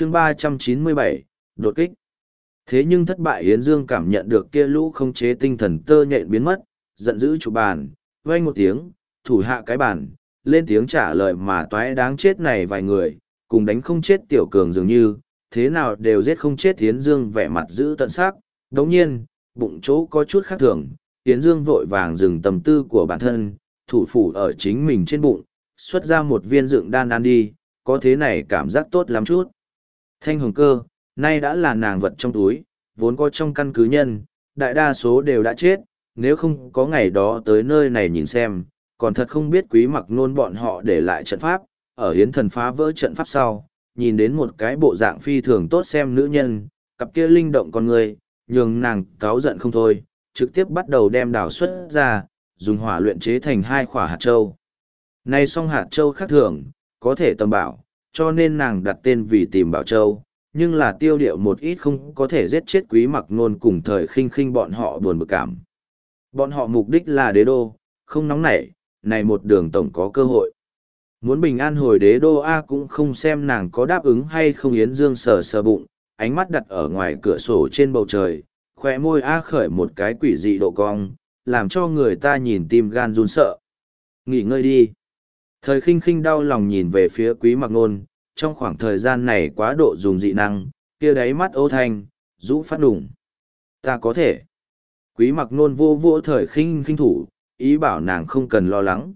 chương ba trăm chín mươi bảy, đột kích. Thế nhưng thất bại yến dương cảm nhận được kia lũ không chế tinh thần tơ nhện biến mất, giận dữ chụp bàn, vang một tiếng, thủ hạ cái bàn, lên tiếng trả lời mà toái đáng chết này vài người, cùng đánh không chết tiểu cường dường như, thế nào đều giết không chết yến dương vẻ mặt giữ tận sắc. Đống nhiên, bụng chỗ có chút khác thường, yến dương vội vàng dừng tầm tư của bản thân, thủ phủ ở chính mình trên bụng, xuất ra một viên dựng đan ăn đi, có thế này cảm giác tốt lắm chút thanh hồng cơ nay đã là nàng vật trong túi, vốn có trong căn cứ nhân, đại đa số đều đã chết, nếu không có ngày đó tới nơi này nhìn xem, còn thật không biết quý mặc nôn bọn họ để lại trận pháp, ở hiến thần phá vỡ trận pháp sau, nhìn đến một cái bộ dạng phi thường tốt xem nữ nhân, cặp kia linh động con người, nhường nàng cáo giận không thôi, trực tiếp bắt đầu đem đảo xuất ra, dùng hỏa luyện chế thành hai khỏa hạt châu. Này song hạt châu khác thường, có thể tầm bảo, cho nên nàng đặt tên vì tìm bảo châu, nhưng là tiêu điệu một ít không có thể giết chết quý mặc nôn cùng thời khinh khinh bọn họ buồn bực cảm. Bọn họ mục đích là đế đô, không nóng nảy, này một đường tổng có cơ hội. Muốn bình an hồi đế đô A cũng không xem nàng có đáp ứng hay không Yến Dương sờ sờ bụng, ánh mắt đặt ở ngoài cửa sổ trên bầu trời, khỏe môi A khởi một cái quỷ dị độ cong, làm cho người ta nhìn tim gan run sợ. Nghỉ ngơi đi. Thời khinh khinh đau lòng nhìn về phía quý mặc nôn, trong khoảng thời gian này quá độ dùng dị năng, kia đáy mắt ô thanh, rũ phát đủng. Ta có thể. Quý mặc nôn vô vô thời khinh khinh thủ, ý bảo nàng không cần lo lắng.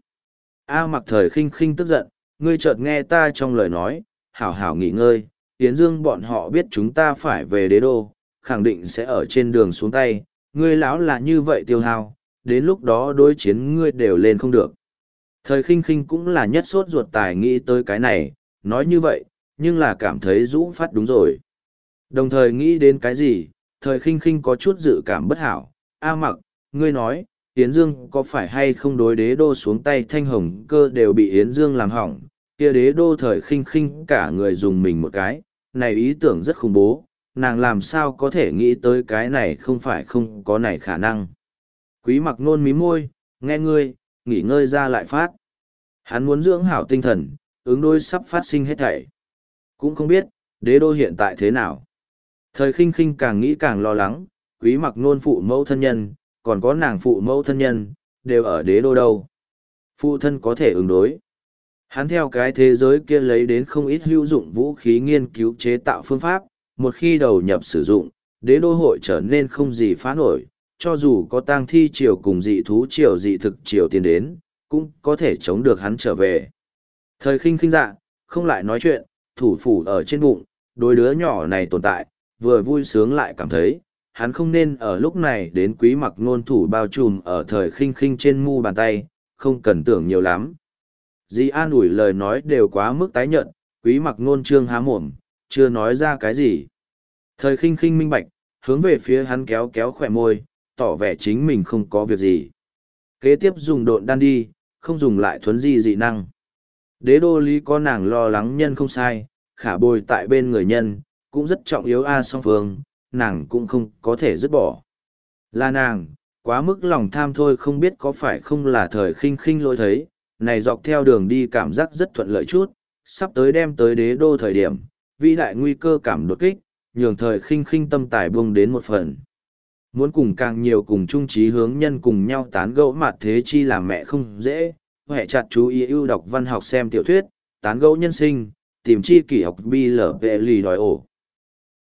A mặc thời khinh khinh tức giận, ngươi chợt nghe ta trong lời nói, hảo hảo nghỉ ngơi, Yến Dương bọn họ biết chúng ta phải về đế đô, khẳng định sẽ ở trên đường xuống tay, ngươi lão là như vậy tiêu hao, đến lúc đó đối chiến ngươi đều lên không được. Thời khinh khinh cũng là nhất sốt ruột tài nghĩ tới cái này, nói như vậy, nhưng là cảm thấy rũ phát đúng rồi. Đồng thời nghĩ đến cái gì, thời khinh khinh có chút dự cảm bất hảo, A mặc, ngươi nói, Yến Dương có phải hay không đối đế đô xuống tay thanh hồng cơ đều bị Yến Dương làm hỏng, kia đế đô thời khinh khinh cả người dùng mình một cái, này ý tưởng rất khủng bố, nàng làm sao có thể nghĩ tới cái này không phải không có này khả năng. Quý mặc nôn mí môi, nghe ngươi, nghỉ ngơi ra lại phát. Hắn muốn dưỡng hảo tinh thần, ứng đôi sắp phát sinh hết thảy. Cũng không biết, đế đô hiện tại thế nào. Thời khinh khinh càng nghĩ càng lo lắng, quý mặc nôn phụ mẫu thân nhân, còn có nàng phụ mẫu thân nhân, đều ở đế đô đâu. Phụ thân có thể ứng đối. Hắn theo cái thế giới kia lấy đến không ít hữu dụng vũ khí nghiên cứu chế tạo phương pháp, một khi đầu nhập sử dụng, đế đô hội trở nên không gì phá nổi, cho dù có tang thi triều cùng dị thú triều dị thực triều tiến đến, cũng có thể chống được hắn trở về. Thời khinh khinh dạ, không lại nói chuyện, thủ phủ ở trên bụng, đôi đứa nhỏ này tồn tại, vừa vui sướng lại cảm thấy, hắn không nên ở lúc này đến quý mặc ngôn thủ bao trùm ở thời khinh khinh trên mu bàn tay, không cần tưởng nhiều lắm. Di an ủi lời nói đều quá mức tái nhận, quý mặc ngôn trương há mồm, chưa nói ra cái gì. Thời khinh khinh minh bạch, hướng về phía hắn kéo kéo khỏe môi, tỏ vẻ chính mình không có việc gì. Kế tiếp dùng độn đan đi, không dùng lại thuấn di dị năng đế đô lý có nàng lo lắng nhân không sai, khả bồi tại bên người nhân, cũng rất trọng yếu a song phương, nàng cũng không có thể dứt bỏ. Là nàng, quá mức lòng tham thôi không biết có phải không là thời khinh khinh lỗi thấy, này dọc theo đường đi cảm giác rất thuận lợi chút, sắp tới đem tới đế đô thời điểm, vĩ đại nguy cơ cảm đột kích, nhường thời khinh khinh tâm tài buông đến một phần. Muốn cùng càng nhiều cùng chung trí hướng nhân cùng nhau tán gẫu mặt thế chi làm mẹ không dễ, hệ chặt chú ý ưu đọc văn học xem tiểu thuyết, tán gẫu nhân sinh, tìm chi kỷ học bi lở vệ lì đòi ổ.